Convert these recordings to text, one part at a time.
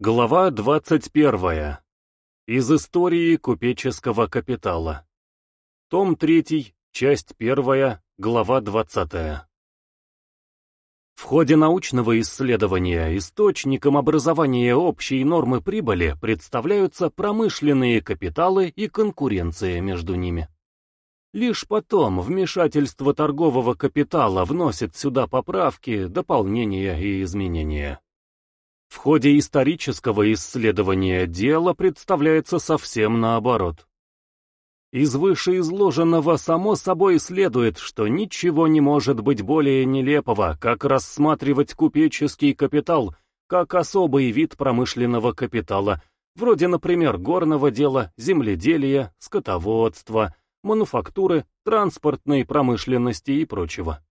Глава 21. Из истории купеческого капитала. Том 3, часть 1, глава 20. В ходе научного исследования источником образования общей нормы прибыли представляются промышленные капиталы и конкуренция между ними. Лишь потом вмешательство торгового капитала вносит сюда поправки, дополнения и изменения. В ходе исторического исследования дело представляется совсем наоборот. Из вышеизложенного само собой следует, что ничего не может быть более нелепого, как рассматривать купеческий капитал как особый вид промышленного капитала, вроде, например, горного дела, земледелия, скотоводства, мануфактуры, транспортной промышленности и прочего.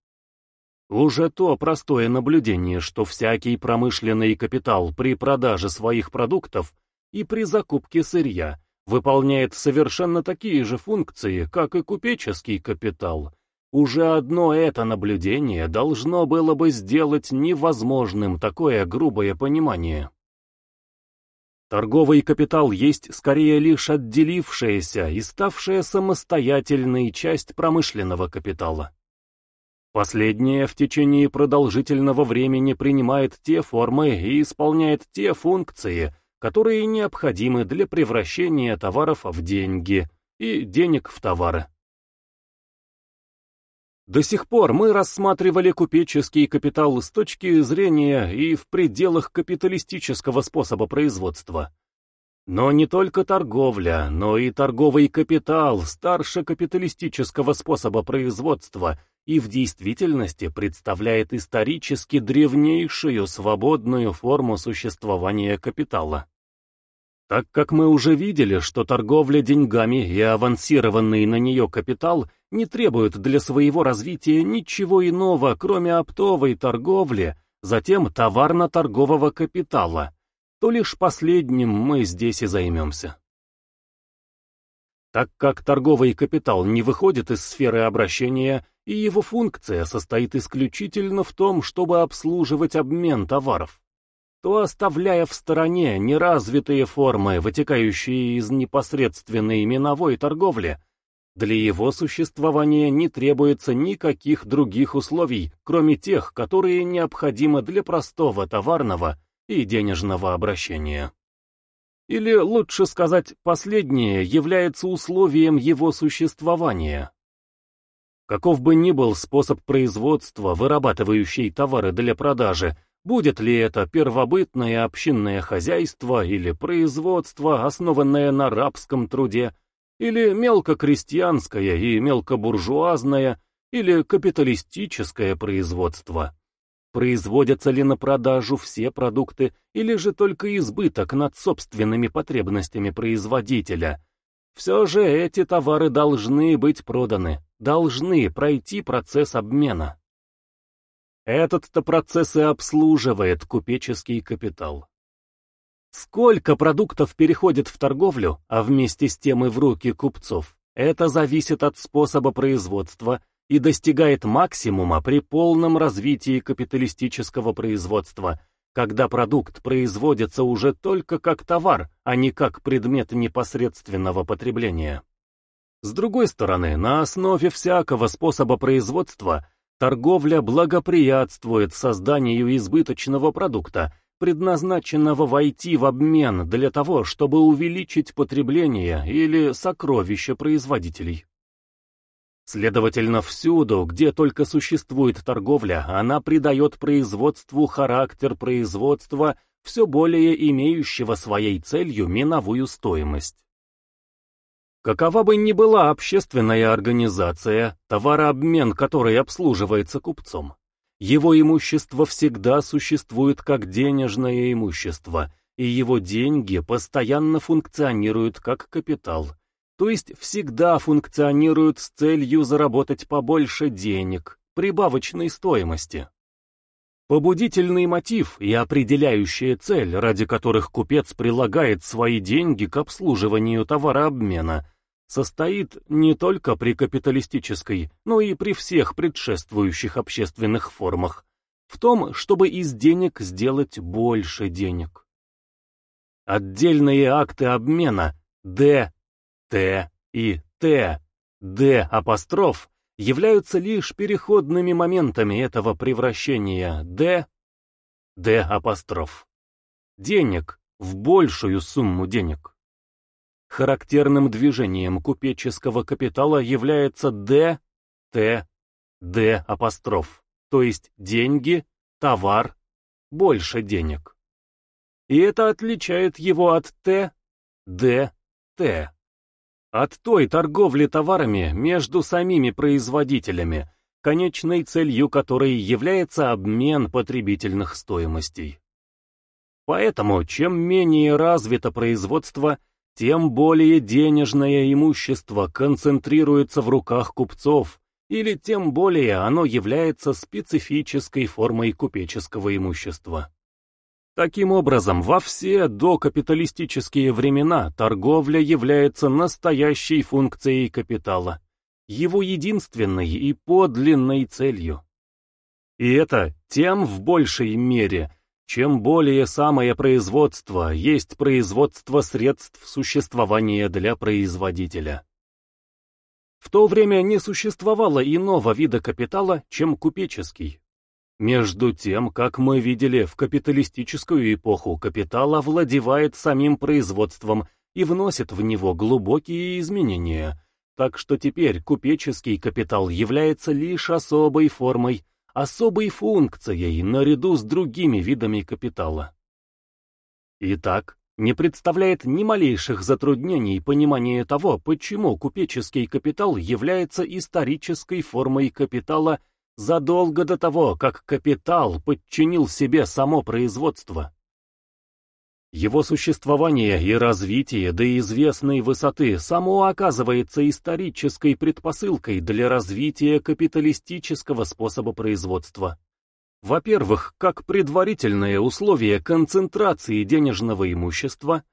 Уже то простое наблюдение, что всякий промышленный капитал при продаже своих продуктов и при закупке сырья выполняет совершенно такие же функции, как и купеческий капитал, уже одно это наблюдение должно было бы сделать невозможным такое грубое понимание. Торговый капитал есть скорее лишь отделившаяся и ставшая самостоятельной часть промышленного капитала. Последнее в течение продолжительного времени принимает те формы и исполняет те функции, которые необходимы для превращения товаров в деньги и денег в товары. До сих пор мы рассматривали купеческий капитал с точки зрения и в пределах капиталистического способа производства. Но не только торговля, но и торговый капитал старше капиталистического способа производства – и в действительности представляет исторически древнейшую свободную форму существования капитала. Так как мы уже видели, что торговля деньгами и авансированный на нее капитал не требуют для своего развития ничего иного, кроме оптовой торговли, затем товарно-торгового капитала, то лишь последним мы здесь и займемся. Так как торговый капитал не выходит из сферы обращения, и его функция состоит исключительно в том, чтобы обслуживать обмен товаров, то оставляя в стороне неразвитые формы, вытекающие из непосредственной миновой торговли, для его существования не требуется никаких других условий, кроме тех, которые необходимы для простого товарного и денежного обращения. Или, лучше сказать, последнее является условием его существования. Каков бы ни был способ производства, вырабатывающий товары для продажи, будет ли это первобытное общинное хозяйство или производство, основанное на рабском труде, или мелкокрестьянское и мелкобуржуазное, или капиталистическое производство, Производятся ли на продажу все продукты или же только избыток над собственными потребностями производителя? Все же эти товары должны быть проданы, должны пройти процесс обмена. Этот-то процесс и обслуживает купеческий капитал. Сколько продуктов переходит в торговлю, а вместе с тем и в руки купцов, это зависит от способа производства и достигает максимума при полном развитии капиталистического производства, когда продукт производится уже только как товар, а не как предмет непосредственного потребления. С другой стороны, на основе всякого способа производства торговля благоприятствует созданию избыточного продукта, предназначенного войти в обмен для того, чтобы увеличить потребление или сокровища производителей. Следовательно, всюду, где только существует торговля, она придает производству характер производства, все более имеющего своей целью миновую стоимость. Какова бы ни была общественная организация, товарообмен которой обслуживается купцом, его имущество всегда существует как денежное имущество, и его деньги постоянно функционируют как капитал – то есть всегда функционируют с целью заработать побольше денег, прибавочной стоимости. Побудительный мотив и определяющая цель, ради которых купец прилагает свои деньги к обслуживанию товарообмена, состоит не только при капиталистической, но и при всех предшествующих общественных формах, в том, чтобы из денег сделать больше денег. Отдельные акты обмена Д, Т и Т, Д апостроф являются лишь переходными моментами этого превращения Д, Д апостроф. Денег в большую сумму денег. Характерным движением купеческого капитала является Д, Т, Д апостроф, то есть деньги, товар, больше денег. И это отличает его от Т, Д, Т. От той торговли товарами между самими производителями, конечной целью которой является обмен потребительных стоимостей. Поэтому, чем менее развито производство, тем более денежное имущество концентрируется в руках купцов, или тем более оно является специфической формой купеческого имущества. Таким образом, во все докапиталистические времена торговля является настоящей функцией капитала, его единственной и подлинной целью. И это тем в большей мере, чем более самое производство есть производство средств существования для производителя. В то время не существовало иного вида капитала, чем купеческий. Между тем, как мы видели, в капиталистическую эпоху капитал овладевает самим производством и вносит в него глубокие изменения, так что теперь купеческий капитал является лишь особой формой, особой функцией наряду с другими видами капитала. Итак, не представляет ни малейших затруднений понимания того, почему купеческий капитал является исторической формой капитала – задолго до того, как капитал подчинил себе само производство. Его существование и развитие до известной высоты само оказывается исторической предпосылкой для развития капиталистического способа производства. Во-первых, как предварительное условие концентрации денежного имущества,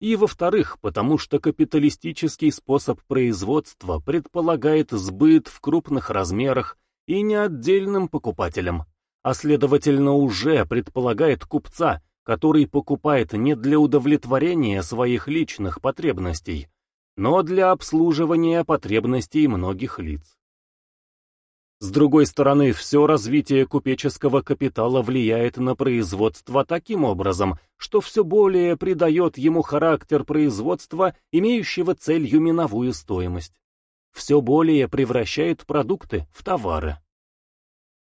и во-вторых, потому что капиталистический способ производства предполагает сбыт в крупных размерах и не отдельным покупателям, а следовательно уже предполагает купца, который покупает не для удовлетворения своих личных потребностей, но для обслуживания потребностей многих лиц. С другой стороны, все развитие купеческого капитала влияет на производство таким образом, что все более придает ему характер производства, имеющего целью миновую стоимость все более превращает продукты в товары.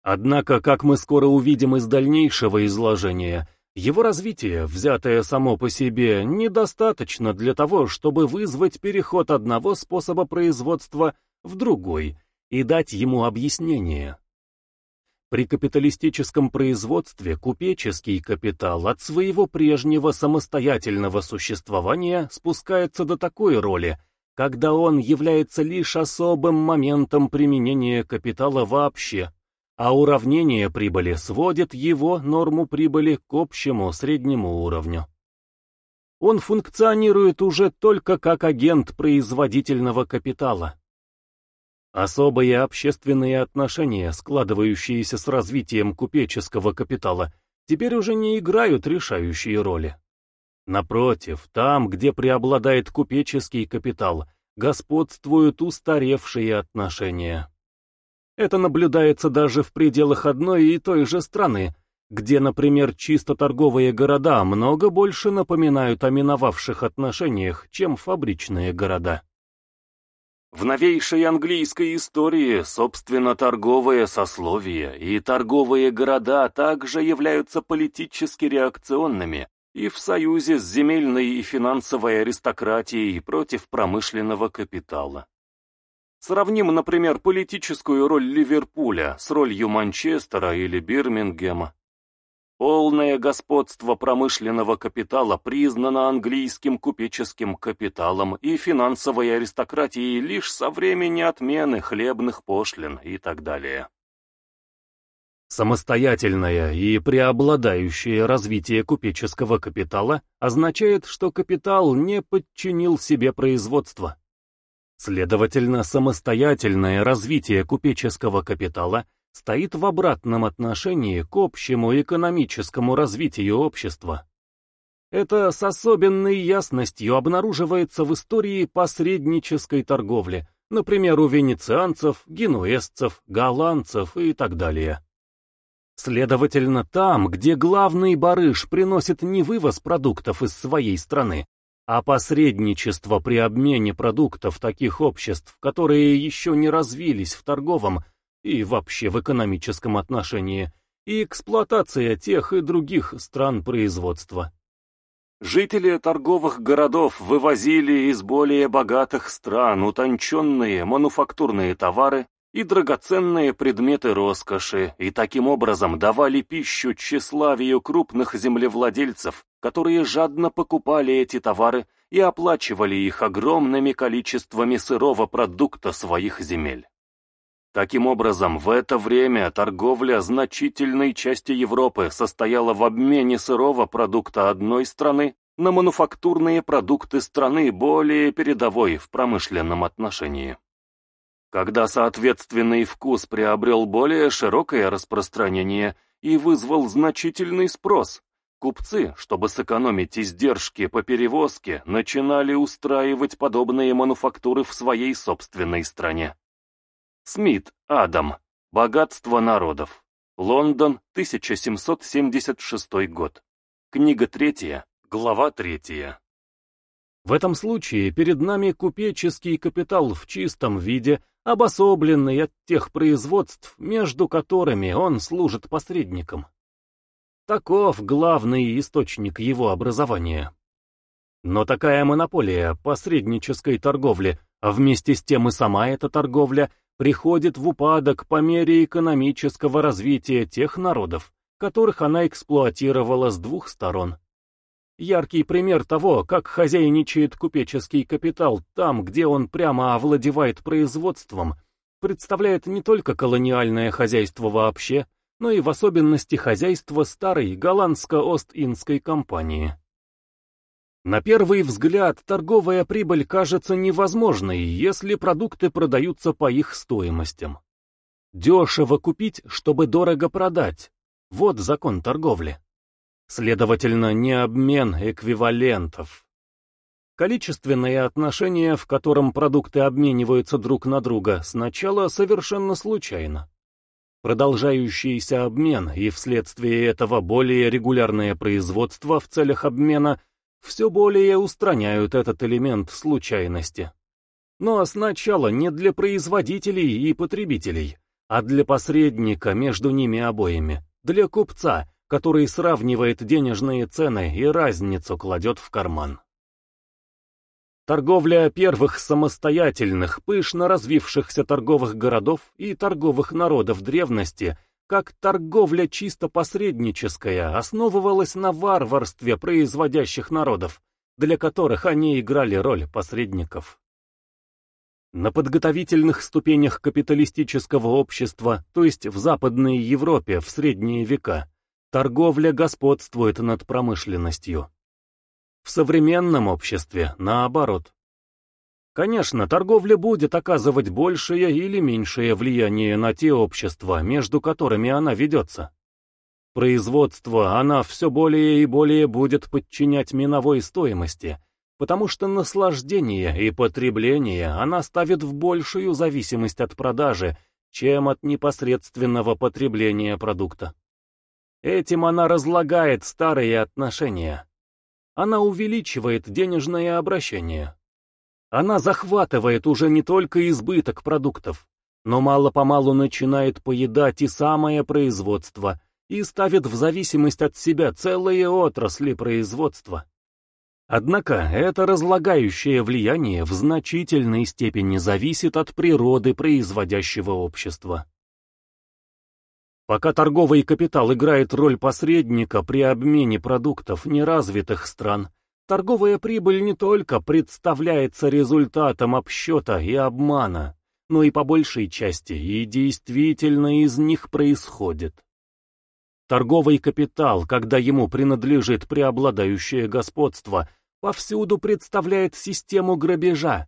Однако, как мы скоро увидим из дальнейшего изложения, его развитие, взятое само по себе, недостаточно для того, чтобы вызвать переход одного способа производства в другой и дать ему объяснение. При капиталистическом производстве купеческий капитал от своего прежнего самостоятельного существования спускается до такой роли, когда он является лишь особым моментом применения капитала вообще, а уравнение прибыли сводит его норму прибыли к общему среднему уровню. Он функционирует уже только как агент производительного капитала. Особые общественные отношения, складывающиеся с развитием купеческого капитала, теперь уже не играют решающей роли. Напротив, там, где преобладает купеческий капитал, господствуют устаревшие отношения. Это наблюдается даже в пределах одной и той же страны, где, например, чисто торговые города много больше напоминают о миновавших отношениях, чем фабричные города. В новейшей английской истории, собственно, торговые сословия и торговые города также являются политически реакционными, и в союзе с земельной и финансовой аристократией против промышленного капитала. Сравним, например, политическую роль Ливерпуля с ролью Манчестера или Бирмингема. Полное господство промышленного капитала признано английским купеческим капиталом и финансовой аристократией лишь со времени отмены хлебных пошлин и так далее. Самостоятельное и преобладающее развитие купеческого капитала означает, что капитал не подчинил себе производство. Следовательно, самостоятельное развитие купеческого капитала стоит в обратном отношении к общему экономическому развитию общества. Это с особенной ясностью обнаруживается в истории посреднической торговли, например, у венецианцев, генуэзцев, голландцев и так далее. Следовательно, там, где главный барыш приносит не вывоз продуктов из своей страны, а посредничество при обмене продуктов таких обществ, которые еще не развились в торговом и вообще в экономическом отношении, и эксплуатация тех и других стран производства. Жители торговых городов вывозили из более богатых стран утонченные мануфактурные товары и драгоценные предметы роскоши, и таким образом давали пищу тщеславию крупных землевладельцев, которые жадно покупали эти товары и оплачивали их огромными количествами сырого продукта своих земель. Таким образом, в это время торговля значительной части Европы состояла в обмене сырого продукта одной страны на мануфактурные продукты страны более передовой в промышленном отношении. Когда соответственный вкус приобрел более широкое распространение и вызвал значительный спрос, купцы, чтобы сэкономить издержки по перевозке, начинали устраивать подобные мануфактуры в своей собственной стране. Смит, Адам. Богатство народов. Лондон, 1776 год. Книга третья, глава третья. В этом случае перед нами купеческий капитал в чистом виде, обособленный от тех производств, между которыми он служит посредником. Таков главный источник его образования. Но такая монополия посреднической торговли, а вместе с тем и сама эта торговля, приходит в упадок по мере экономического развития тех народов, которых она эксплуатировала с двух сторон. Яркий пример того, как хозяйничает купеческий капитал там, где он прямо овладевает производством, представляет не только колониальное хозяйство вообще, но и в особенности хозяйство старой голландско-Ост-Индской компании. На первый взгляд торговая прибыль кажется невозможной, если продукты продаются по их стоимостям. Дешево купить, чтобы дорого продать. Вот закон торговли. Следовательно, не обмен эквивалентов. Количественное отношение, в котором продукты обмениваются друг на друга, сначала совершенно случайно. Продолжающийся обмен и вследствие этого более регулярное производство в целях обмена все более устраняют этот элемент случайности. Но сначала не для производителей и потребителей, а для посредника между ними обоими, для купца, который сравнивает денежные цены и разницу кладет в карман. Торговля первых самостоятельных, пышно развившихся торговых городов и торговых народов древности, как торговля чисто посредническая, основывалась на варварстве производящих народов, для которых они играли роль посредников. На подготовительных ступенях капиталистического общества, то есть в Западной Европе в средние века, Торговля господствует над промышленностью. В современном обществе наоборот. Конечно, торговля будет оказывать большее или меньшее влияние на те общества, между которыми она ведется. Производство она все более и более будет подчинять миновой стоимости, потому что наслаждение и потребление она ставит в большую зависимость от продажи, чем от непосредственного потребления продукта. Этим она разлагает старые отношения. Она увеличивает денежное обращение. Она захватывает уже не только избыток продуктов, но мало-помалу начинает поедать и самое производство и ставит в зависимость от себя целые отрасли производства. Однако это разлагающее влияние в значительной степени зависит от природы производящего общества. Пока торговый капитал играет роль посредника при обмене продуктов неразвитых стран, торговая прибыль не только представляется результатом обсчета и обмана, но и по большей части и действительно из них происходит. Торговый капитал, когда ему принадлежит преобладающее господство, повсюду представляет систему грабежа,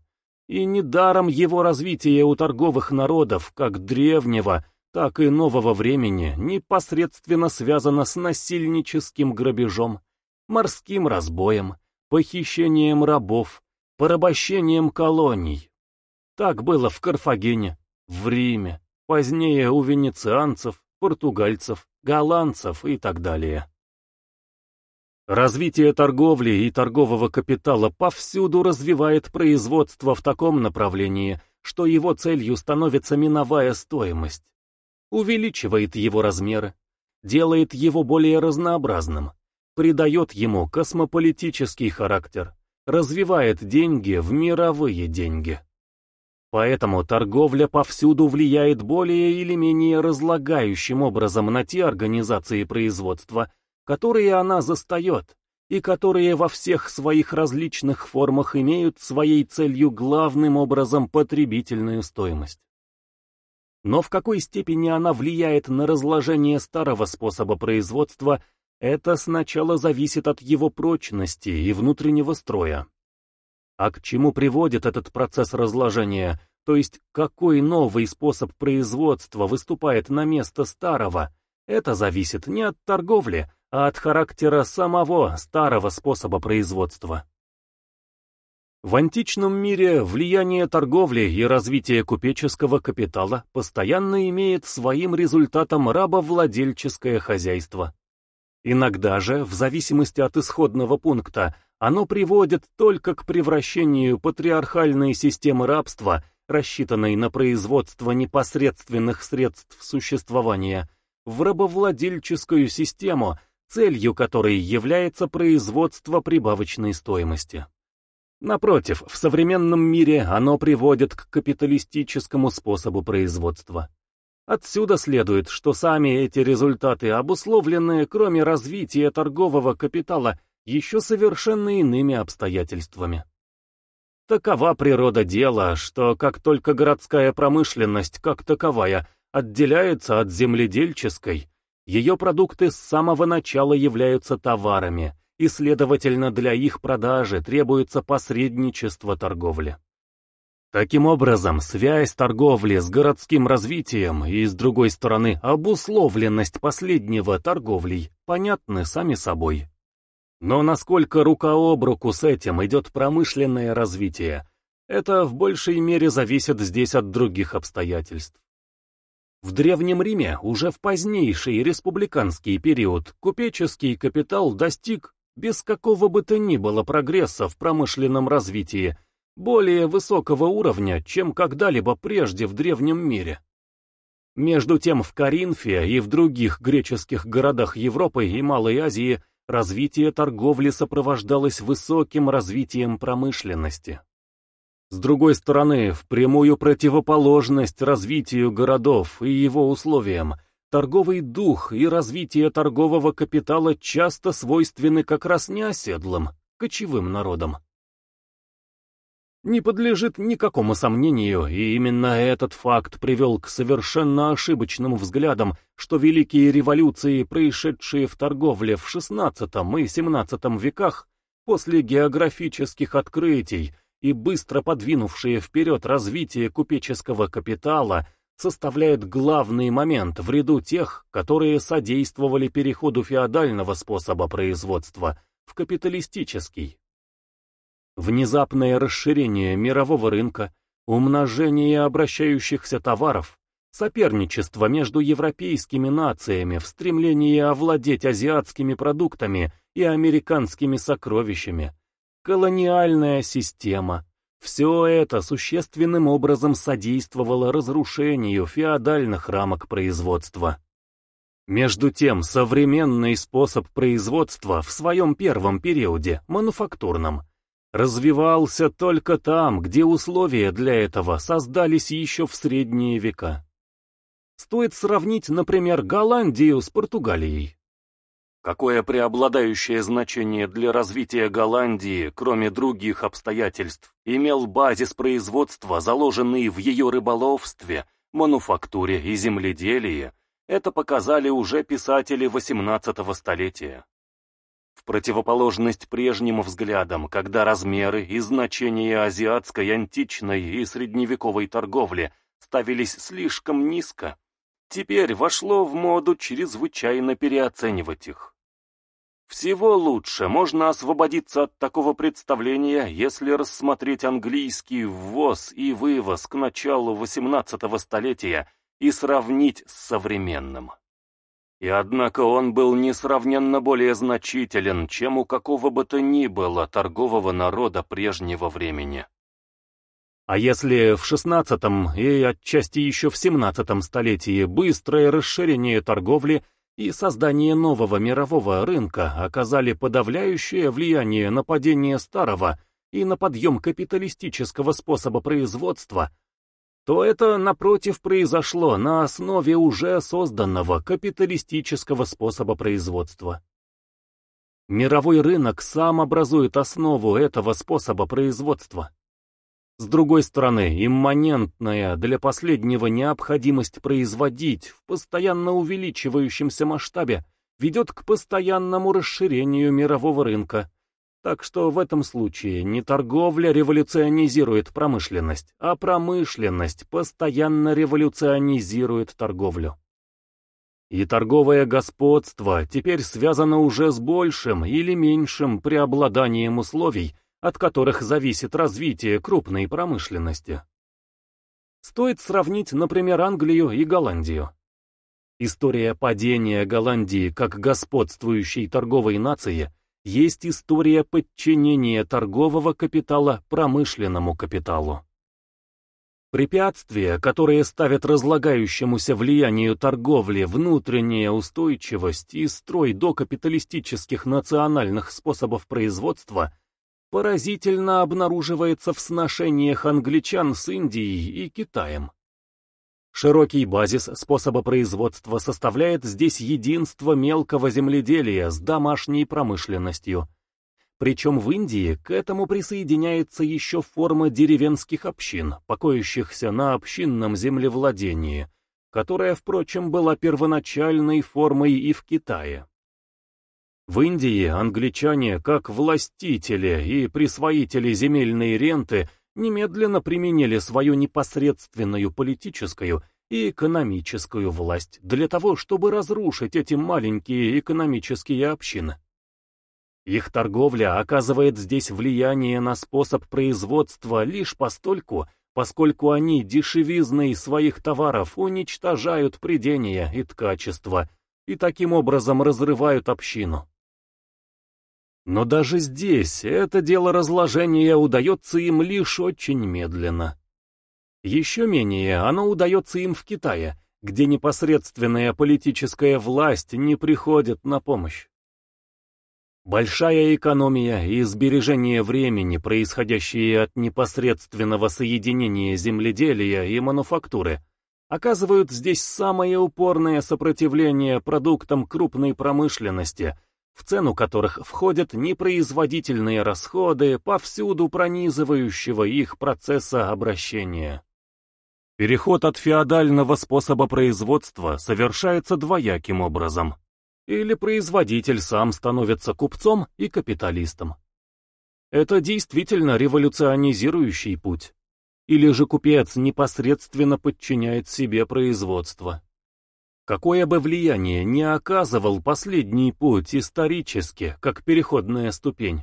и недаром его развитие у торговых народов, как древнего, так и нового времени непосредственно связано с насильническим грабежом, морским разбоем, похищением рабов, порабощением колоний. Так было в Карфагене, в Риме, позднее у венецианцев, португальцев, голландцев и так далее. Развитие торговли и торгового капитала повсюду развивает производство в таком направлении, что его целью становится миновая стоимость. Увеличивает его размеры, делает его более разнообразным, придает ему космополитический характер, развивает деньги в мировые деньги. Поэтому торговля повсюду влияет более или менее разлагающим образом на те организации производства, которые она застает, и которые во всех своих различных формах имеют своей целью главным образом потребительную стоимость. Но в какой степени она влияет на разложение старого способа производства, это сначала зависит от его прочности и внутреннего строя. А к чему приводит этот процесс разложения, то есть какой новый способ производства выступает на место старого, это зависит не от торговли, а от характера самого старого способа производства. В античном мире влияние торговли и развитие купеческого капитала постоянно имеет своим результатом рабовладельческое хозяйство. Иногда же, в зависимости от исходного пункта, оно приводит только к превращению патриархальной системы рабства, рассчитанной на производство непосредственных средств существования, в рабовладельческую систему, целью которой является производство прибавочной стоимости. Напротив, в современном мире оно приводит к капиталистическому способу производства. Отсюда следует, что сами эти результаты обусловлены, кроме развития торгового капитала, еще совершенно иными обстоятельствами. Такова природа дела, что как только городская промышленность, как таковая, отделяется от земледельческой, ее продукты с самого начала являются товарами, и, следовательно, для их продажи требуется посредничество торговли. Таким образом, связь торговли с городским развитием и, с другой стороны, обусловленность последнего торговлей понятны сами собой. Но насколько рука об руку с этим идет промышленное развитие, это в большей мере зависит здесь от других обстоятельств. В Древнем Риме уже в позднейший республиканский период купеческий капитал достиг, без какого бы то ни было прогресса в промышленном развитии, более высокого уровня, чем когда-либо прежде в древнем мире. Между тем в Коринфе и в других греческих городах Европы и Малой Азии развитие торговли сопровождалось высоким развитием промышленности. С другой стороны, в прямую противоположность развитию городов и его условиям, торговый дух и развитие торгового капитала часто свойственны как раз неоседлым, кочевым народам. Не подлежит никакому сомнению, и именно этот факт привел к совершенно ошибочным взглядам, что великие революции, происшедшие в торговле в XVI и XVII веках, после географических открытий и быстро подвинувшие вперед развитие купеческого капитала, составляют главный момент в ряду тех, которые содействовали переходу феодального способа производства в капиталистический. Внезапное расширение мирового рынка, умножение обращающихся товаров, соперничество между европейскими нациями в стремлении овладеть азиатскими продуктами и американскими сокровищами, колониальная система – все это существенным образом содействовало разрушению феодальных рамок производства. Между тем, современный способ производства в своем первом периоде, мануфактурном, развивался только там, где условия для этого создались еще в средние века. Стоит сравнить, например, Голландию с Португалией. Какое преобладающее значение для развития Голландии, кроме других обстоятельств, имел базис производства, заложенный в ее рыболовстве, мануфактуре и земледелии, это показали уже писатели XVIII столетия. В противоположность прежним взглядам, когда размеры и значения азиатской, античной и средневековой торговли ставились слишком низко, теперь вошло в моду чрезвычайно переоценивать их. Всего лучше можно освободиться от такого представления, если рассмотреть английский ввоз и вывоз к началу XVIII столетия и сравнить с современным. И однако он был несравненно более значителен, чем у какого бы то ни было торгового народа прежнего времени. А если в XVI и отчасти еще в XVII столетии быстрое расширение торговли и создание нового мирового рынка оказали подавляющее влияние на падение старого и на подъем капиталистического способа производства, то это, напротив, произошло на основе уже созданного капиталистического способа производства. Мировой рынок сам образует основу этого способа производства. С другой стороны, имманентная для последнего необходимость производить в постоянно увеличивающемся масштабе ведет к постоянному расширению мирового рынка. Так что в этом случае не торговля революционизирует промышленность, а промышленность постоянно революционизирует торговлю. И торговое господство теперь связано уже с большим или меньшим преобладанием условий, от которых зависит развитие крупной промышленности. Стоит сравнить, например, Англию и Голландию. История падения Голландии как господствующей торговой нации есть история подчинения торгового капитала промышленному капиталу. Препятствия, которые ставят разлагающемуся влиянию торговли внутренняя устойчивость и строй докапиталистических национальных способов производства – поразительно обнаруживается в сношениях англичан с Индией и Китаем. Широкий базис способа производства составляет здесь единство мелкого земледелия с домашней промышленностью. Причем в Индии к этому присоединяется еще форма деревенских общин, покоящихся на общинном землевладении, которая, впрочем, была первоначальной формой и в Китае. В Индии англичане, как властители и присвоители земельной ренты, немедленно применили свою непосредственную политическую и экономическую власть для того, чтобы разрушить эти маленькие экономические общины. Их торговля оказывает здесь влияние на способ производства лишь постольку, поскольку они дешевизной своих товаров уничтожают придения и ткачество, и таким образом разрывают общину. Но даже здесь это дело разложения удается им лишь очень медленно. Еще менее оно удается им в Китае, где непосредственная политическая власть не приходит на помощь. Большая экономия и сбережение времени, происходящие от непосредственного соединения земледелия и мануфактуры, оказывают здесь самое упорное сопротивление продуктам крупной промышленности – в цену которых входят непроизводительные расходы повсюду пронизывающего их процесса обращения. Переход от феодального способа производства совершается двояким образом. Или производитель сам становится купцом и капиталистом. Это действительно революционизирующий путь. Или же купец непосредственно подчиняет себе производство. Какое бы влияние не оказывал последний путь исторически, как переходная ступень,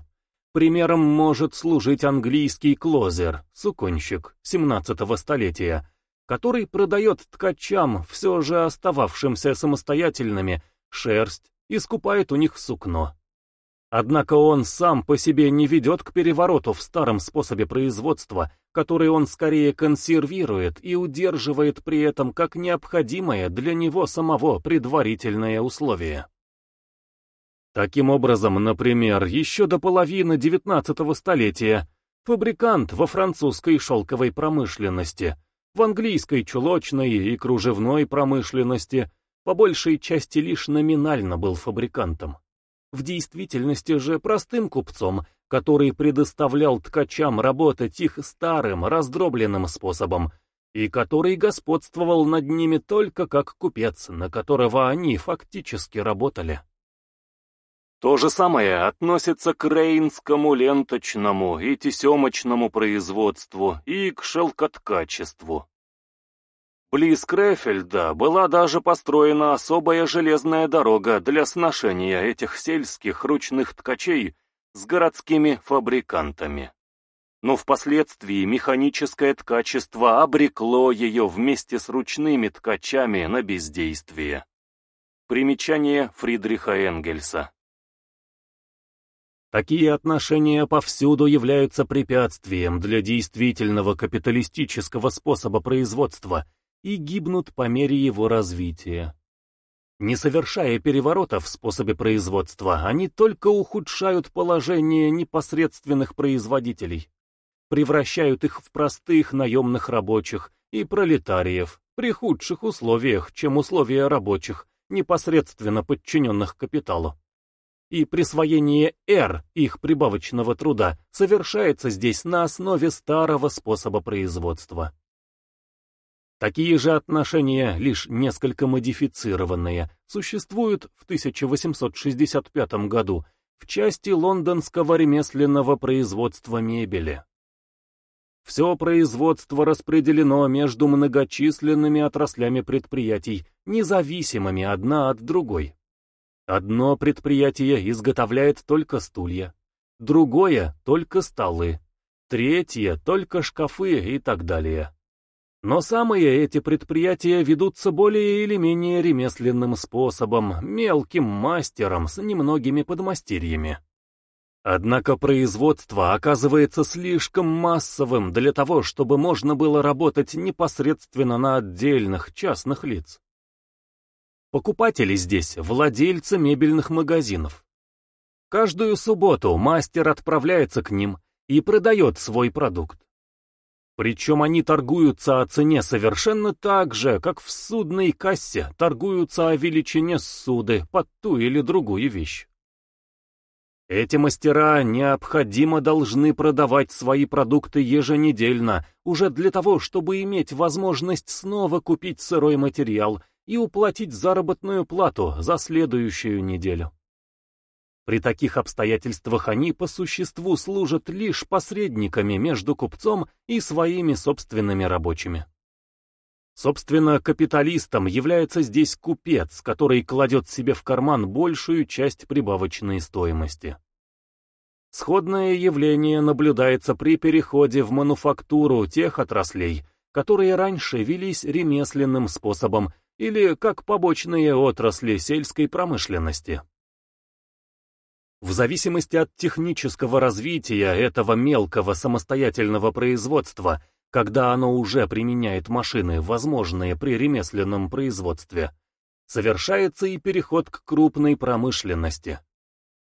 примером может служить английский клозер, суконщик 17 столетия, который продает ткачам, все же остававшимся самостоятельными, шерсть и скупает у них сукно. Однако он сам по себе не ведет к перевороту в старом способе производства, который он скорее консервирует и удерживает при этом как необходимое для него самого предварительное условие. Таким образом, например, еще до половины XIX столетия фабрикант во французской шелковой промышленности, в английской чулочной и кружевной промышленности по большей части лишь номинально был фабрикантом в действительности же простым купцом, который предоставлял ткачам работать их старым, раздробленным способом, и который господствовал над ними только как купец, на которого они фактически работали. То же самое относится к рейнскому ленточному и тесемочному производству и к шелкоткачеству. Близ Крефельда была даже построена особая железная дорога для сношения этих сельских ручных ткачей с городскими фабрикантами. Но впоследствии механическое ткачество обрекло ее вместе с ручными ткачами на бездействие. Примечание Фридриха Энгельса Такие отношения повсюду являются препятствием для действительного капиталистического способа производства – и гибнут по мере его развития. Не совершая переворота в способе производства, они только ухудшают положение непосредственных производителей, превращают их в простых наемных рабочих и пролетариев при худших условиях, чем условия рабочих, непосредственно подчиненных капиталу. И присвоение «Р» их прибавочного труда совершается здесь на основе старого способа производства. Такие же отношения, лишь несколько модифицированные, существуют в 1865 году в части лондонского ремесленного производства мебели. Все производство распределено между многочисленными отраслями предприятий, независимыми одна от другой. Одно предприятие изготовляет только стулья, другое — только столы, третье — только шкафы и так далее. Но самые эти предприятия ведутся более или менее ремесленным способом, мелким мастером с немногими подмастерьями. Однако производство оказывается слишком массовым для того, чтобы можно было работать непосредственно на отдельных частных лиц. Покупатели здесь – владельцы мебельных магазинов. Каждую субботу мастер отправляется к ним и продает свой продукт. Причем они торгуются о цене совершенно так же, как в судной кассе торгуются о величине суды под ту или другую вещь. Эти мастера необходимо должны продавать свои продукты еженедельно, уже для того, чтобы иметь возможность снова купить сырой материал и уплатить заработную плату за следующую неделю. При таких обстоятельствах они по существу служат лишь посредниками между купцом и своими собственными рабочими. Собственно, капиталистом является здесь купец, который кладет себе в карман большую часть прибавочной стоимости. Сходное явление наблюдается при переходе в мануфактуру тех отраслей, которые раньше велись ремесленным способом или как побочные отрасли сельской промышленности. В зависимости от технического развития этого мелкого самостоятельного производства, когда оно уже применяет машины, возможные при ремесленном производстве, совершается и переход к крупной промышленности.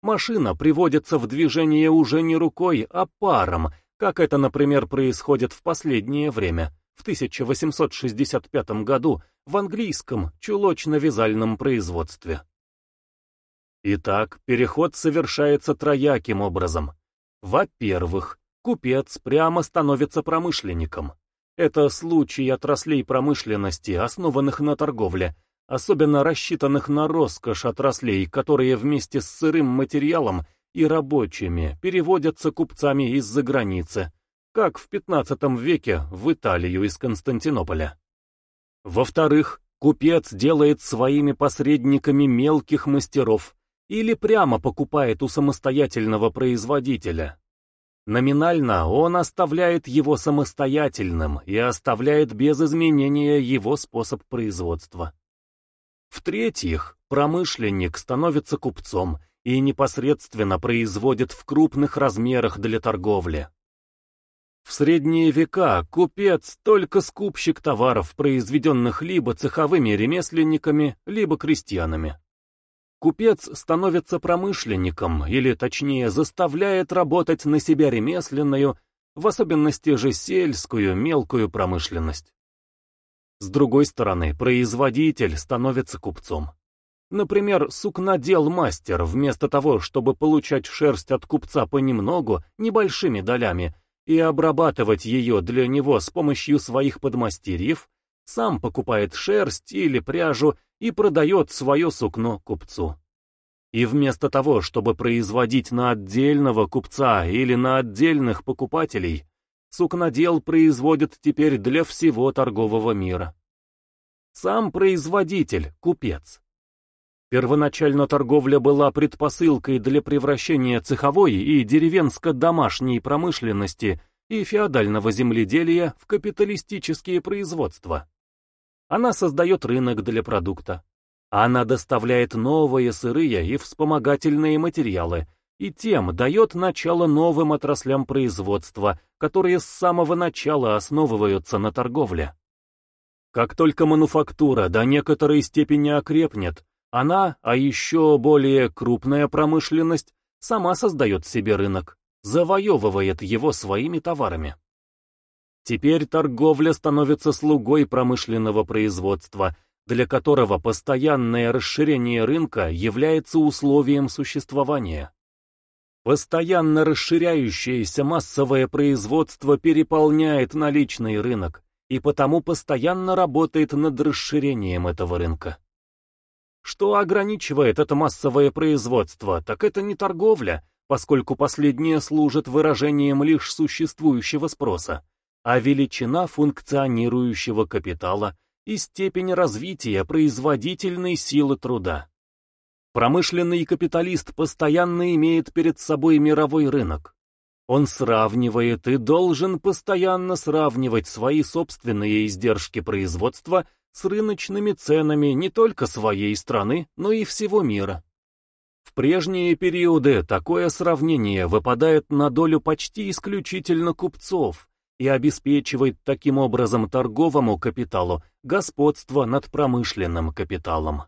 Машина приводится в движение уже не рукой, а паром, как это, например, происходит в последнее время, в 1865 году в английском чулочно-вязальном производстве. Итак, переход совершается трояким образом. Во-первых, купец прямо становится промышленником. Это случай отраслей промышленности, основанных на торговле, особенно рассчитанных на роскошь отраслей, которые вместе с сырым материалом и рабочими переводятся купцами из-за границы, как в XV веке в Италию из Константинополя. Во-вторых, купец делает своими посредниками мелких мастеров, или прямо покупает у самостоятельного производителя. Номинально он оставляет его самостоятельным и оставляет без изменения его способ производства. В-третьих, промышленник становится купцом и непосредственно производит в крупных размерах для торговли. В средние века купец только скупщик товаров, произведенных либо цеховыми ремесленниками, либо крестьянами. Купец становится промышленником, или точнее заставляет работать на себя ремесленную, в особенности же сельскую мелкую промышленность. С другой стороны, производитель становится купцом. Например, сукнодел-мастер, вместо того, чтобы получать шерсть от купца понемногу, небольшими долями, и обрабатывать ее для него с помощью своих подмастерьев, сам покупает шерсть или пряжу и продает свое сукно купцу. И вместо того, чтобы производить на отдельного купца или на отдельных покупателей, сукнодел производит теперь для всего торгового мира. Сам производитель, купец. Первоначально торговля была предпосылкой для превращения цеховой и деревенско-домашней промышленности и феодального земледелия в капиталистические производства. Она создает рынок для продукта. Она доставляет новые сырые и вспомогательные материалы, и тем дает начало новым отраслям производства, которые с самого начала основываются на торговле. Как только мануфактура до некоторой степени окрепнет, она, а еще более крупная промышленность, сама создает себе рынок, завоевывает его своими товарами. Теперь торговля становится слугой промышленного производства, для которого постоянное расширение рынка является условием существования. Постоянно расширяющееся массовое производство переполняет наличный рынок и потому постоянно работает над расширением этого рынка. Что ограничивает это массовое производство, так это не торговля, поскольку последнее служит выражением лишь существующего спроса, а величина функционирующего капитала и степень развития производительной силы труда. Промышленный капиталист постоянно имеет перед собой мировой рынок. Он сравнивает и должен постоянно сравнивать свои собственные издержки производства с рыночными ценами не только своей страны, но и всего мира. В прежние периоды такое сравнение выпадает на долю почти исключительно купцов и обеспечивает таким образом торговому капиталу господство над промышленным капиталом.